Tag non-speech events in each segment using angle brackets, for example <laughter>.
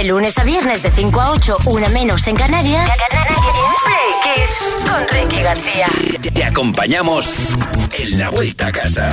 De lunes a viernes de 5 a 8, una menos en Canarias. Kiss con Ricky García. Te acompañamos en la vuelta a casa.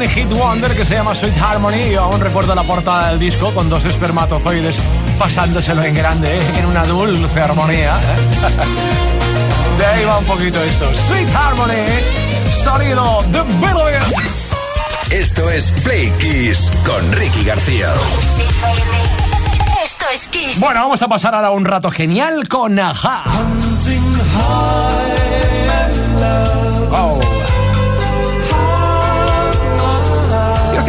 Hit Wonder que se llama Sweet Harmony. Yo aún recuerdo la portada del disco con dos espermatozoides pasándoselo en grande, ¿eh? en una dulce armonía. ¿eh? <laughs> De ahí va un poquito esto. Sweet Harmony, sonido de Billboard. Esto es Play Kiss con Ricky García. Esto es Kiss. Bueno, vamos a pasar ahora un rato genial con Aja.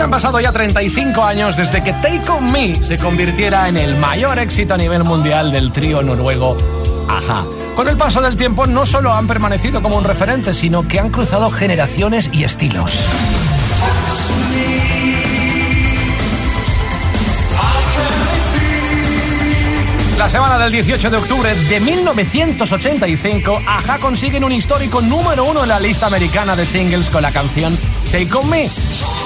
Han pasado ya 35 años desde que Take On Me se convirtiera en el mayor éxito a nivel mundial del trío noruego Aja. Con el paso del tiempo no solo han permanecido como un referente, sino que han cruzado generaciones y estilos. La semana del 18 de octubre de 1985, Aja consiguen un histórico número uno en la lista americana de singles con la canción Take On Me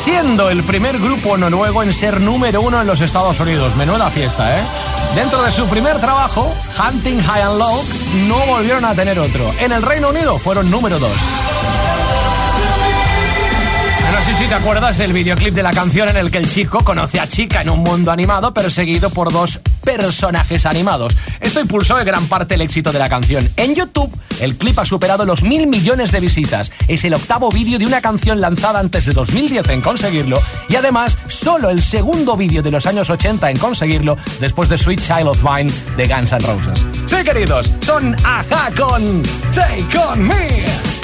siendo el primer grupo noruego en ser número uno en los Estados Unidos. Menuda fiesta, ¿eh? Dentro de su primer trabajo, Hunting High and Low, no volvieron a tener otro. En el Reino Unido fueron número dos. No sé si te acuerdas del videoclip de la canción en el que el chico conoce a chica en un mundo animado perseguido por dos personajes animados. Esto impulsó en gran parte el éxito de la canción. En YouTube, el clip ha superado los mil millones de visitas. Es el octavo vídeo de una canción lanzada antes de 2010 en conseguirlo y además solo el segundo vídeo de los años 80 en conseguirlo después de Sweet Child of Mine de Guns N' Roses. Sí, queridos, son Aja con Take On Me.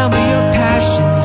tell me your passions.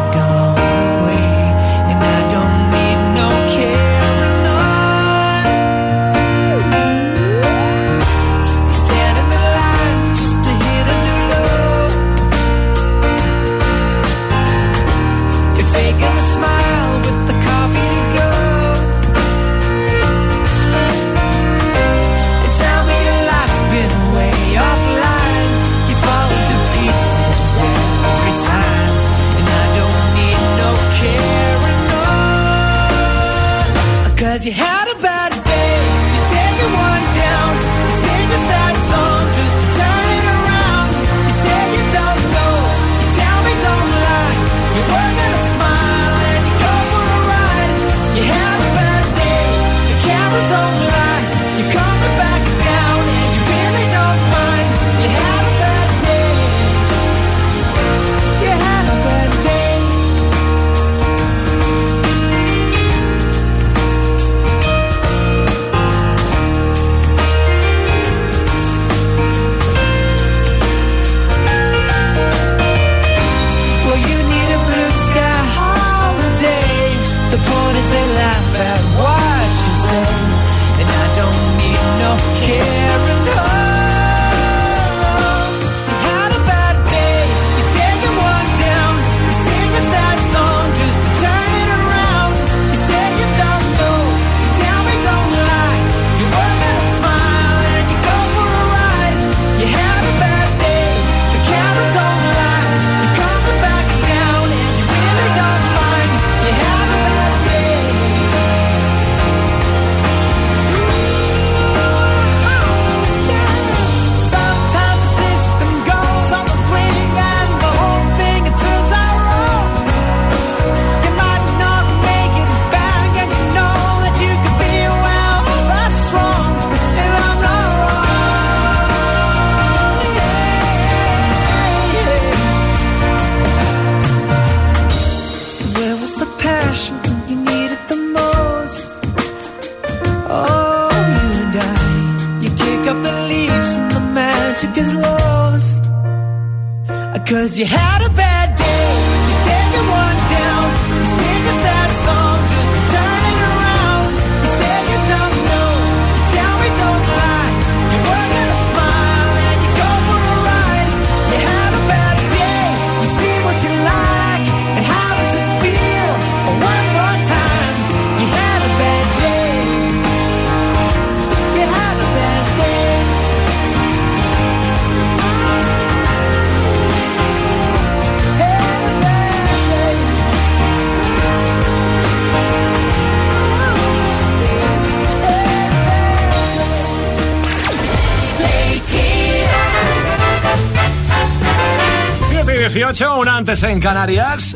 18, una antes en Canarias,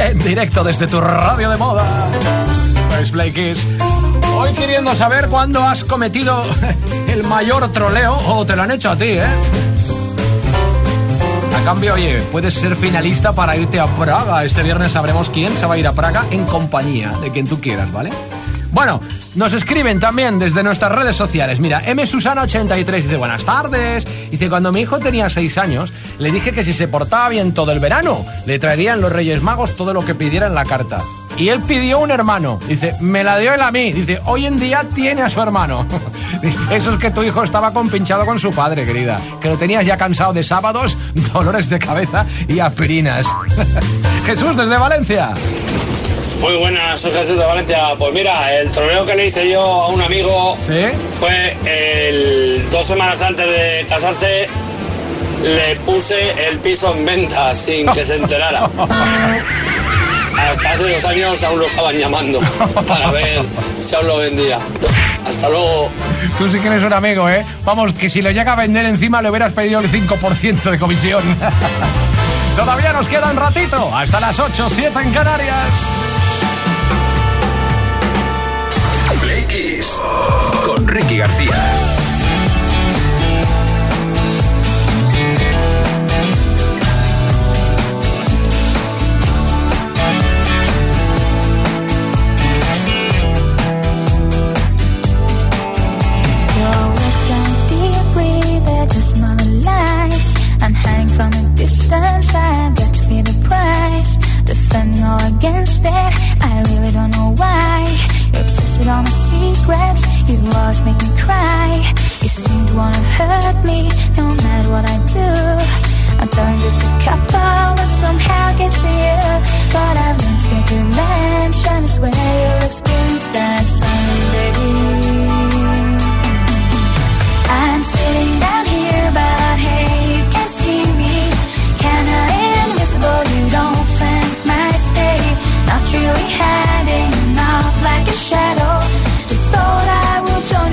en directo desde tu radio de moda. Es Play. Hoy queriendo saber cuándo has cometido <laughs> el mayor troleo o te lo han hecho a ti, ¿eh? A cambio, oye, puedes ser finalista para irte a Praga. Este viernes sabremos quién se va a ir a Praga en compañía de quien tú quieras, ¿vale? Bueno, nos escriben también desde nuestras redes sociales. Mira, M. Susana83 dice buenas tardes. Dice, cuando mi hijo tenía 6 años, le dije que si se portaba bien todo el verano, le traerían los Reyes Magos todo lo que pidiera en la carta. Y él pidió un hermano. Dice, me la dio él a mí. Dice, hoy en día tiene a su hermano. <laughs> Eso es que tu hijo estaba compinchado con su padre, querida. Que lo tenías ya cansado de sábados, <laughs> dolores de cabeza y aspirinas. <laughs> Jesús, desde Valencia. Muy buenas, soy Jesús de Valencia. Pues mira, el troleo que le hice yo a un amigo ¿Sí? fue el dos semanas antes de casarse. Le puse el piso en venta sin que se enterara. <laughs> Hasta hace dos años aún lo estaban llamando para ver si aún lo vendía. Hasta luego. Tú sí que eres un amigo, ¿eh? Vamos, que si lo llega a vender encima le hubieras pedido el 5% de comisión. <laughs> Todavía nos queda un ratito, hasta las 8, 7 en Canarias. Play Kiss con Ricky García. Secrets, you always make me cry. You seem to wanna hurt me, no matter what I do. I'm telling just a couple that somehow gets to you. But I've learned to and it's where you'll experience that someday. I'm sitting down here, but hey, you can't see me. Kinda invisible, you don't sense my state. Not really hiding, not like a shadow.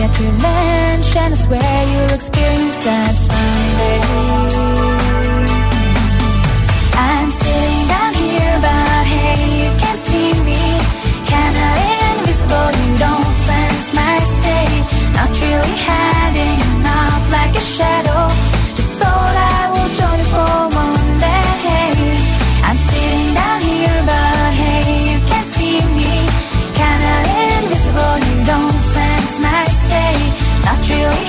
get revenge, and I swear you'll experience that someday. I'm sitting down here, but hey, you can't see me. Kinda invisible, you don't sense my state. Not really hiding, not like a shadow. chill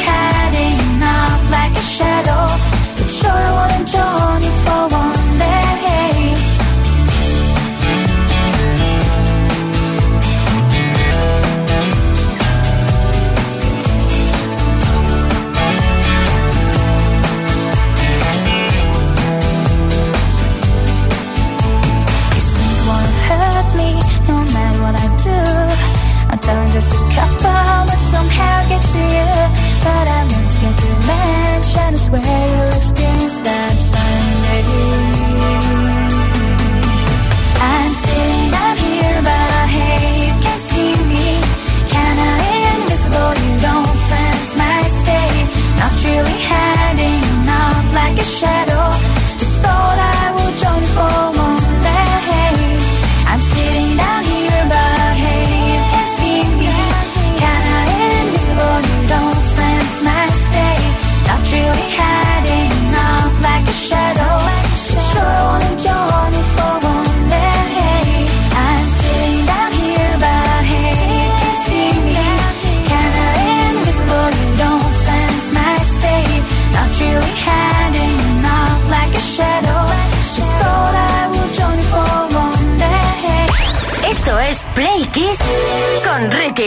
way.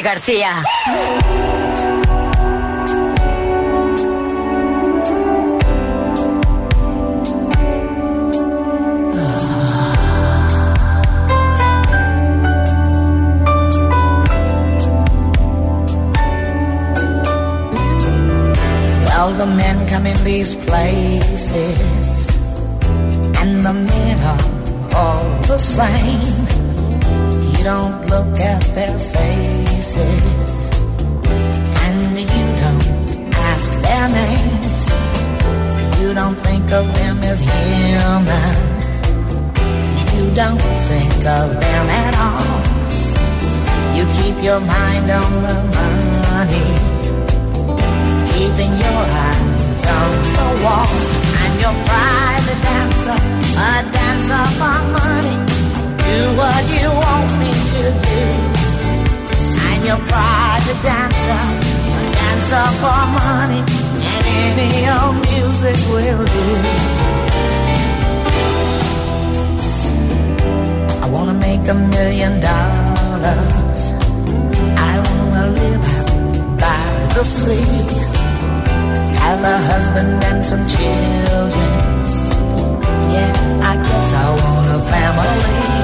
García. Well, the men come in these places, and the men are all the same. You don't look at their faces, and you don't ask their names. You don't think of them as human. You don't think of them at all. You keep your mind on the money keeping your eyes on the wall. I'm your private dancer, a dancer for money, and any old music will do. I wanna make a million dollars. I wanna live by the sea have a husband and some children. Yeah, I guess I want a family.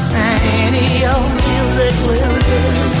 any old music will do.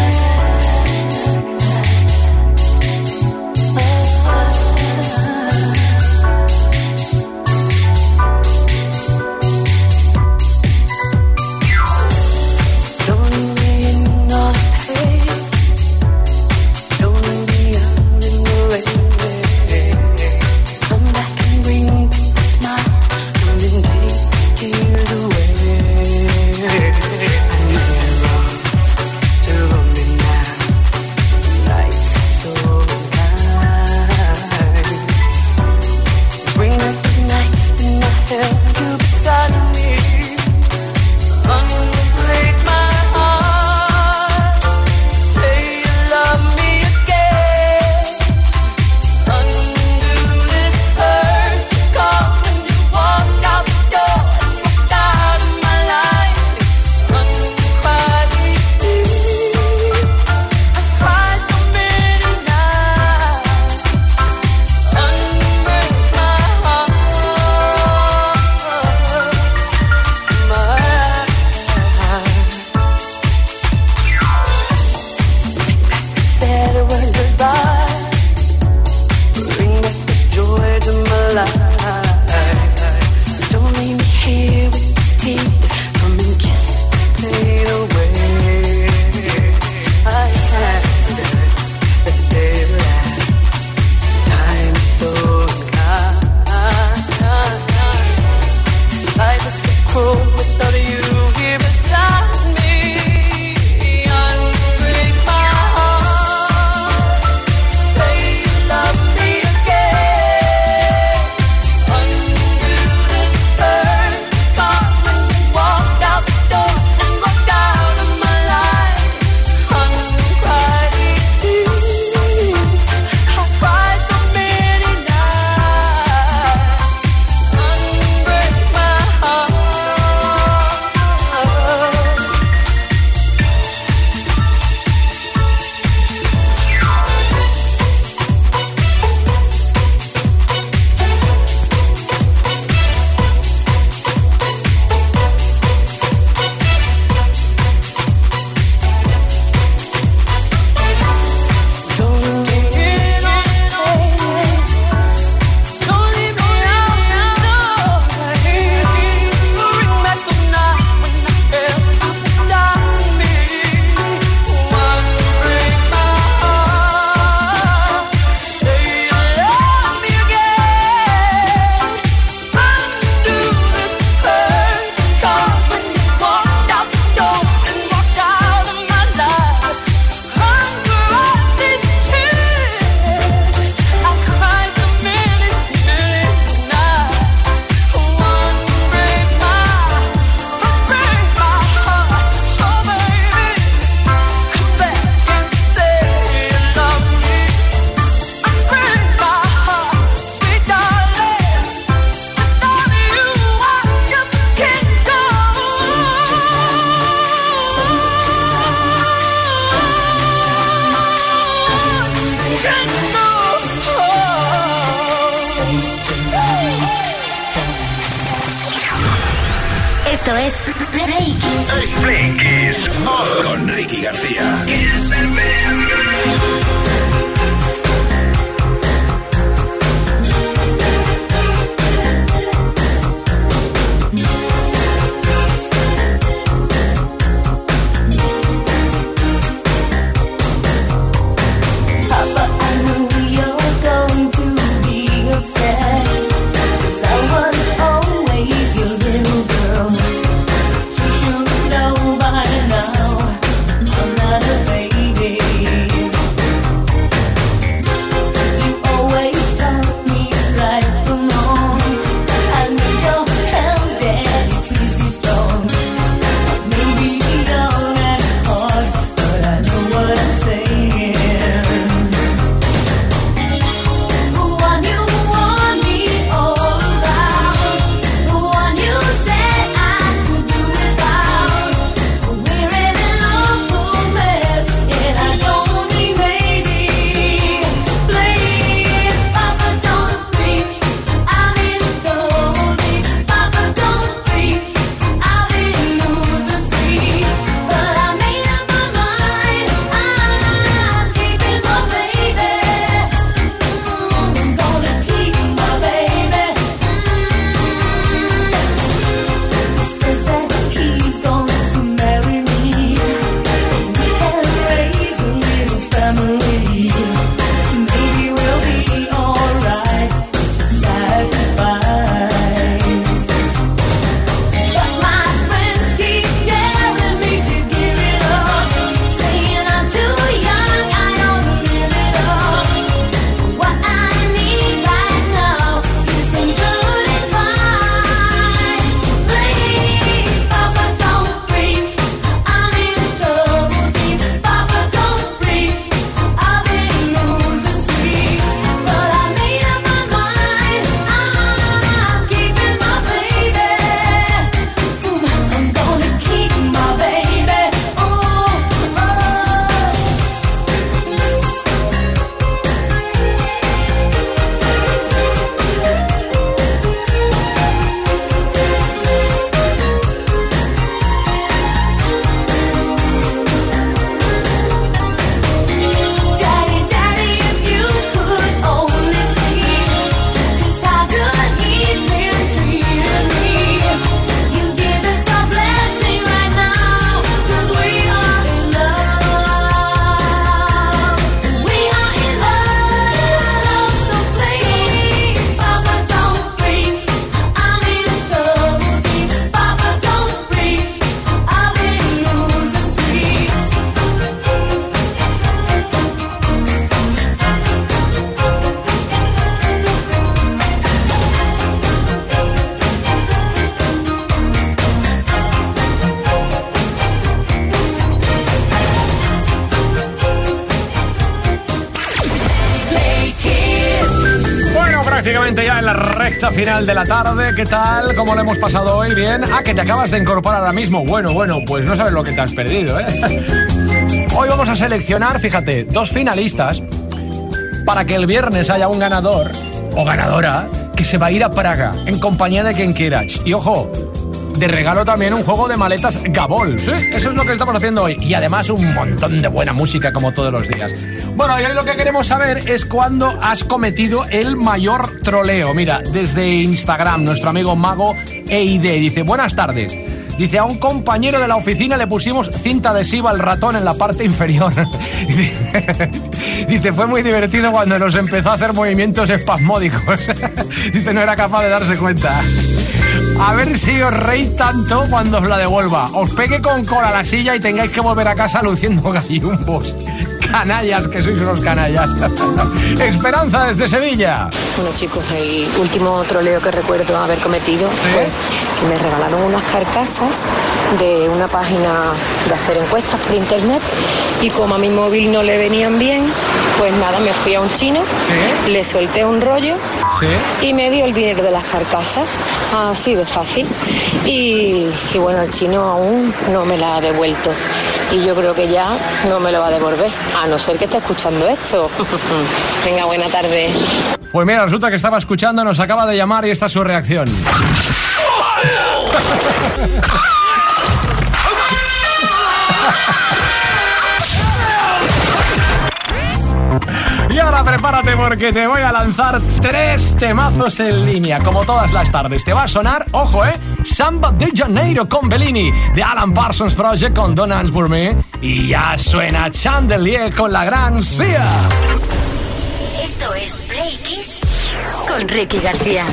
de la tarde. ¿Qué tal? ¿Cómo lo hemos pasado hoy? ¿Bien? Ah, que te acabas de incorporar ahora mismo. Bueno, bueno, pues no sabes lo que te has perdido, ¿eh? <laughs> Hoy vamos a seleccionar, fíjate, dos finalistas para que el viernes haya un ganador o ganadora que se va a ir a Praga en compañía de quien quiera. Y ojo, de regalo también un juego de maletas Gabol. Sí, eso es lo que estamos haciendo hoy. Y además un montón de buena música como todos los días. Bueno, y hoy lo que queremos saber es cuándo has cometido el mayor troleo. Mira, desde Instagram, nuestro amigo Mago EID dice, buenas tardes. Dice, a un compañero de la oficina le pusimos cinta adhesiva al ratón en la parte inferior. <laughs> Dice, fue muy divertido cuando nos empezó a hacer movimientos espasmódicos. <laughs> Dice, no era capaz de darse cuenta. A ver si os reís tanto cuando os la devuelva. Os pegue con cola la silla y tengáis que volver a casa luciendo <laughs> gallumbos. Canallas, que sois unos canallas. <laughs> Esperanza desde Sevilla. Bueno chicos, el último troleo que recuerdo haber cometido fue que me regalaron unas carcasas de una página de hacer encuestas por internet y como a mi móvil no le venían bien, pues nada, me fui a un chino, le solté un rollo Sí. y me dio el dinero de las carcasas, así de fácil. Y, y bueno, el chino aún no me la ha devuelto y yo creo que ya no me lo va a devolver, a no ser que esté escuchando esto. <laughs> Venga, buena tarde. Pues mira, resulta que estaba escuchando, nos acaba de llamar y esta es su reacción. <laughs> prepárate porque te voy a lanzar tres temazos en línea, como todas las tardes. Te va a sonar, ojo, ¿eh? Samba de Janeiro con Bellini, de Alan Parsons Project con Don Ansburme. Y ya suena Chandelier con la gran Sia. Esto es Play Kiss con Ricky García.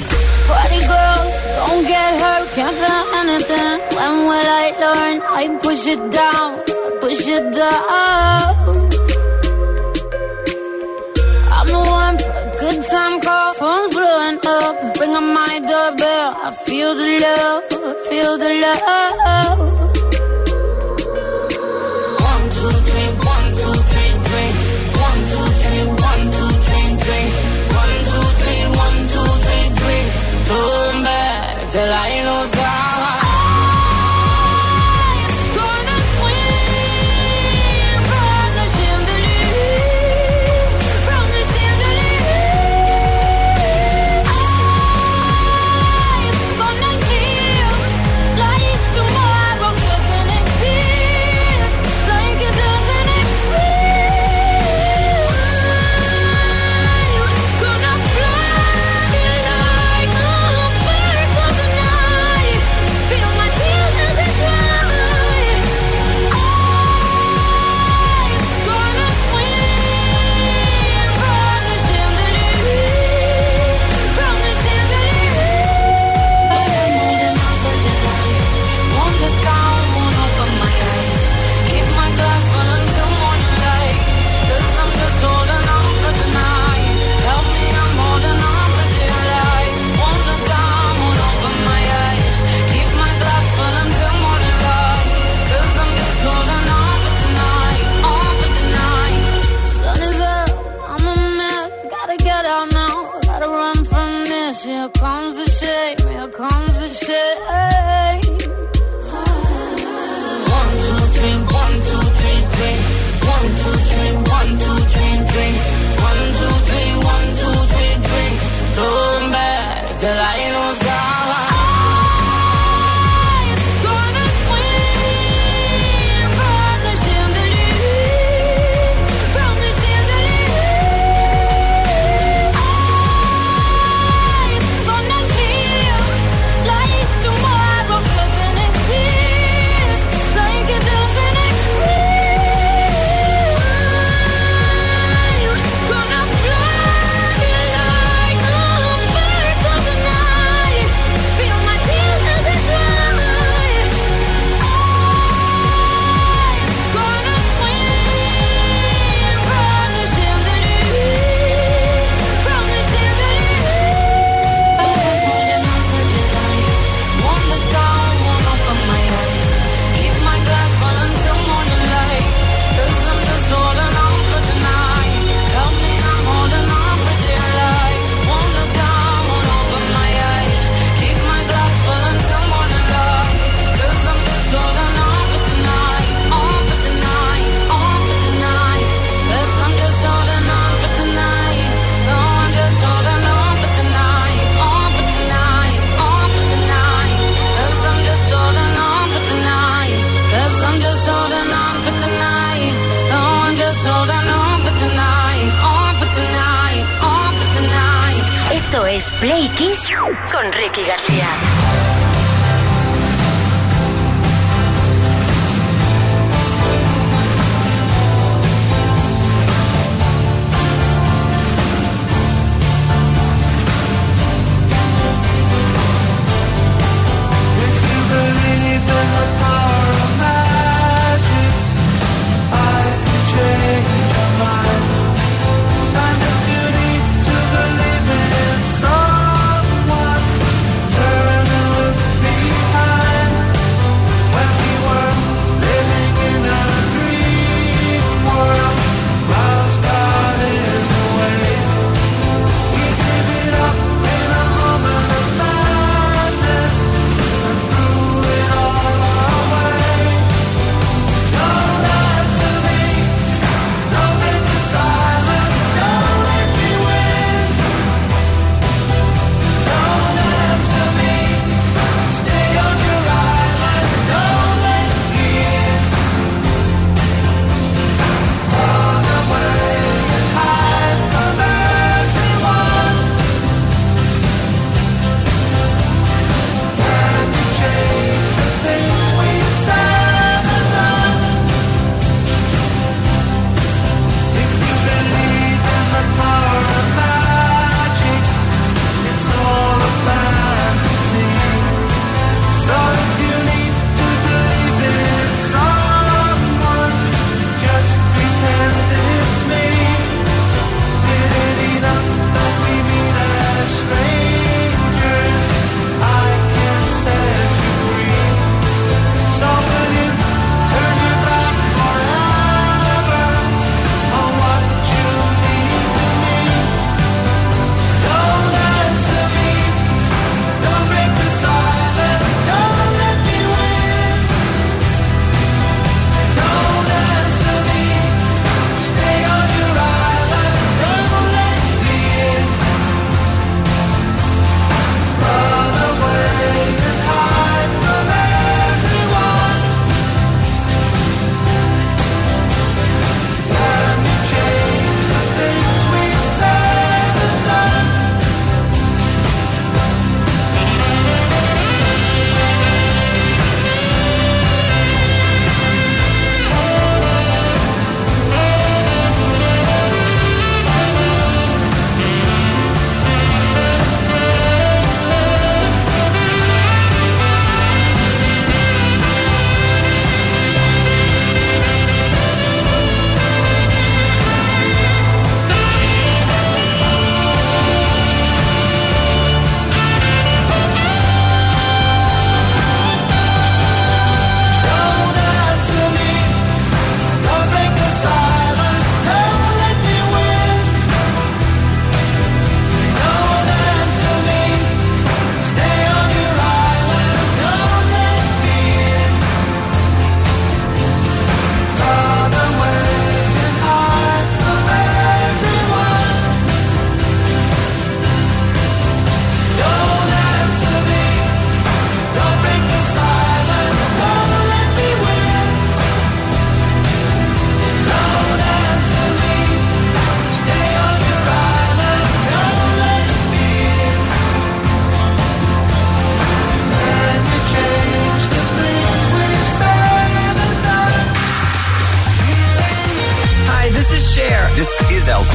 Good time call, phone's blowing up. Ring on my doorbell. I feel the love, feel the love.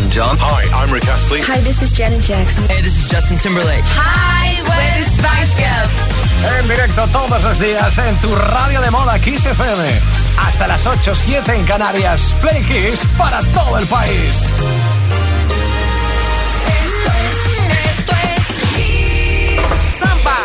John. Hi, I'm Rick Astley. Hi, this is Janet Jackson. Hey, this is Justin Timberlake. Hi, we're the Spice Girls. En directo todos los días en tu radio de moda Kiss FM. Hasta las 8, 7 en Canarias. Play Kiss para todo el país. Esto es, esto es Kiss. Samba.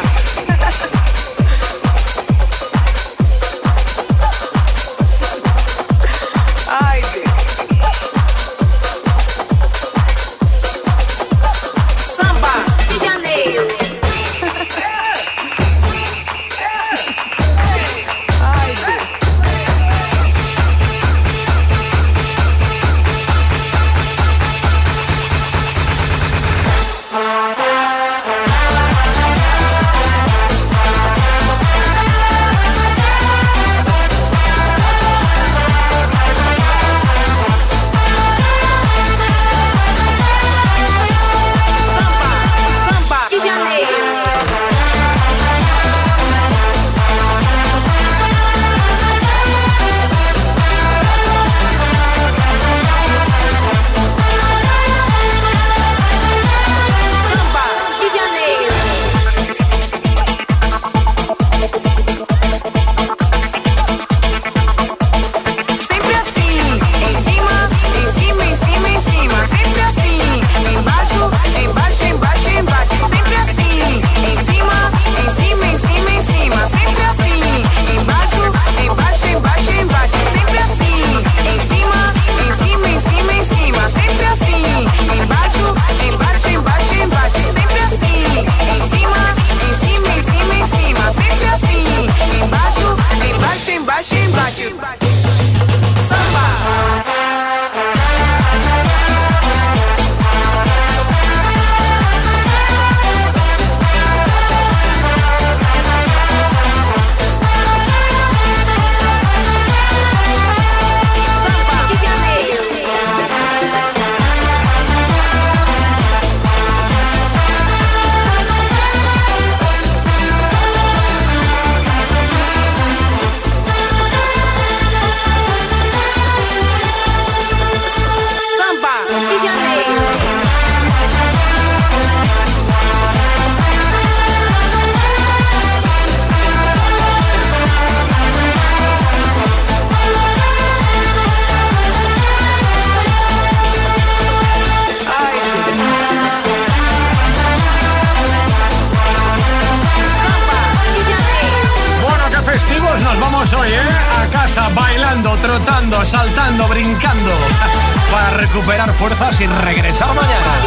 Trotando, saltando, brincando. <laughs> Para recuperar fuerzas y regresar mañana.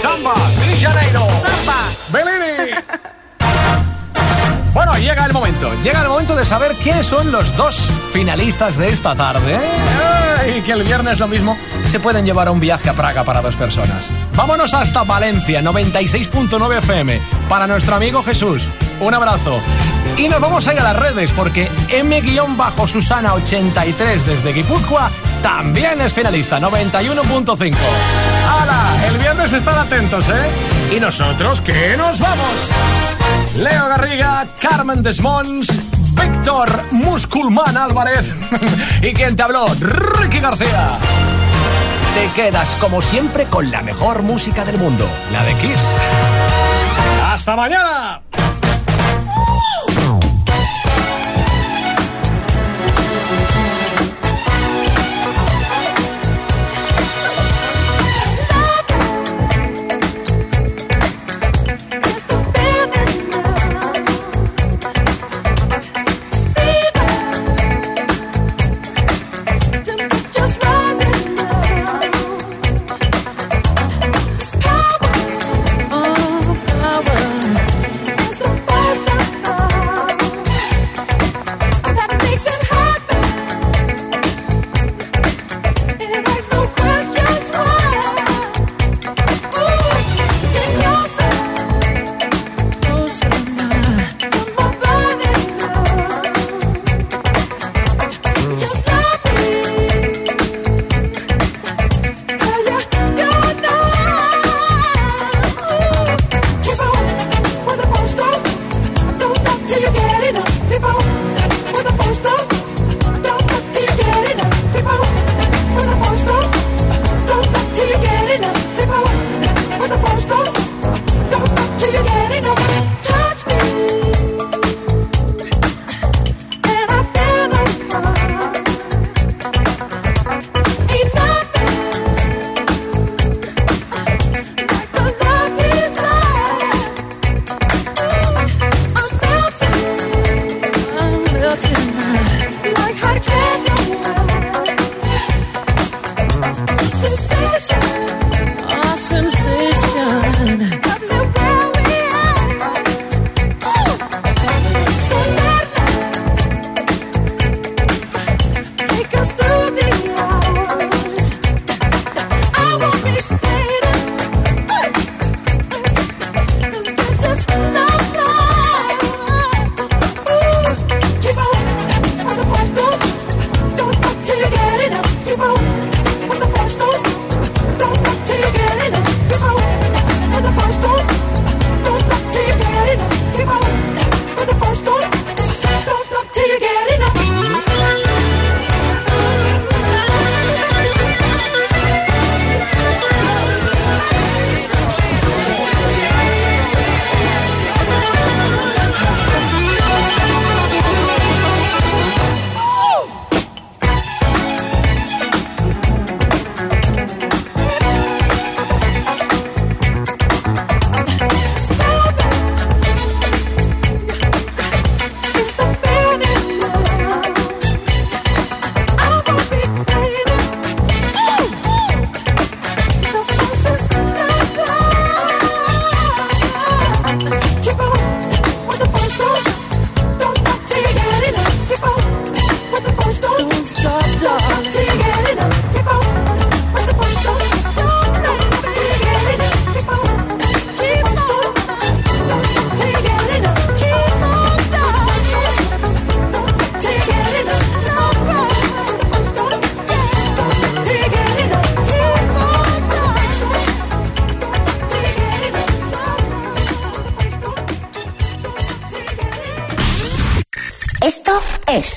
Samba, Janeiro. Samba. Bellini. <laughs> Bueno, llega el momento. Llega el momento de saber quiénes son los dos finalistas de esta tarde. ¿eh? Y que el viernes lo mismo se pueden llevar a un viaje a Praga para dos personas. Vámonos hasta Valencia, 96.9 FM, para nuestro amigo Jesús. Un abrazo. Y nos vamos a ir a las redes porque M-Susana83 desde Guipúzcoa también es finalista, 91.5. ¡Hala! El viernes están atentos, ¿eh? Y nosotros que nos vamos. Leo Garriga, Carmen Desmonds, Víctor Musculman Álvarez <laughs> y quien te habló, Ricky García. Te quedas como siempre con la mejor música del mundo, la de Kiss. ¡Hasta mañana!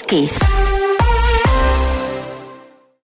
Kiss.